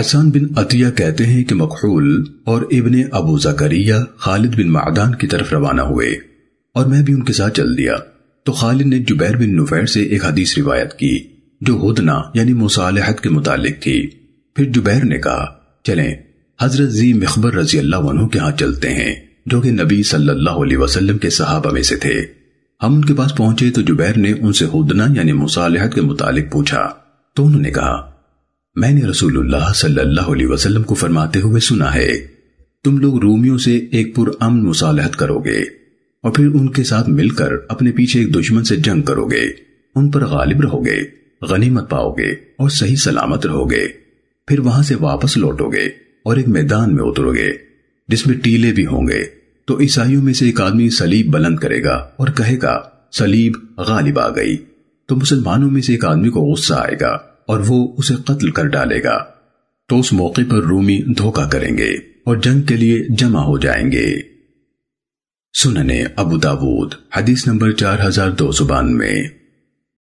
حسان بن عطیہ کہتے ہیں کہ مقحول اور ابن ابو زکریہ خالد بن معدان کی طرف روانہ ہوئے اور میں بھی ان کے ساتھ چل دیا۔ تو خالد نے جبیر بن نفیر سے ایک حدیث روایت کی جو ہدنا یعنی مصالحت کے متعلق تھی۔ پھر جبیر نے کہا، چلیں، حضرت زی مخبر رضی اللہ عنہ کے ہاں چلتے ہیں، جو کہ نبی صلی اللہ علیہ وسلم کے صحابہ میں سے تھے۔ ہم ان کے پاس پہنچے تو جبیر نے ان سے ہدنا یعنی مصالحت کے متعلق پوچھا۔ تو انہوں نے کہا میں نے رسول اللہ صلی اللہ علیہ وسلم کو فرماتے ہوئے سنا ہے، تم لوگ رومیوں سے ایک پر امن مصالحت کرو گے، اور پھر ان کے ساتھ مل کر اپنے پیچھے ایک دشمن سے جنگ کرو گے، ان پر غالب رہو گے، غنیمت پاؤ گے اور صحیح سلامت رہو گے۔ پھر وہاں سے واپس لوٹو گے اور ایک میدان میں اترو گے، جس میں ٹیلے بھی ہوں گے۔ تو عیسائیوں میں سے ایک آدمی سلیب بلند کرے گا اور کہے گا سلیب غالب آ گئی۔ تو مسلمانوں میں سے ایک آدمی کو غصہ آئے گا۔ اور وہ اسے قتل کر ڈالے گا۔ تو اس موقع پر رومی دھوکہ کریں گے اور جنگ کے لیے جمع ہو جائیں گے۔ سننے ابو داود، حدیث نمبر چار ہزار دو سو بانوے۔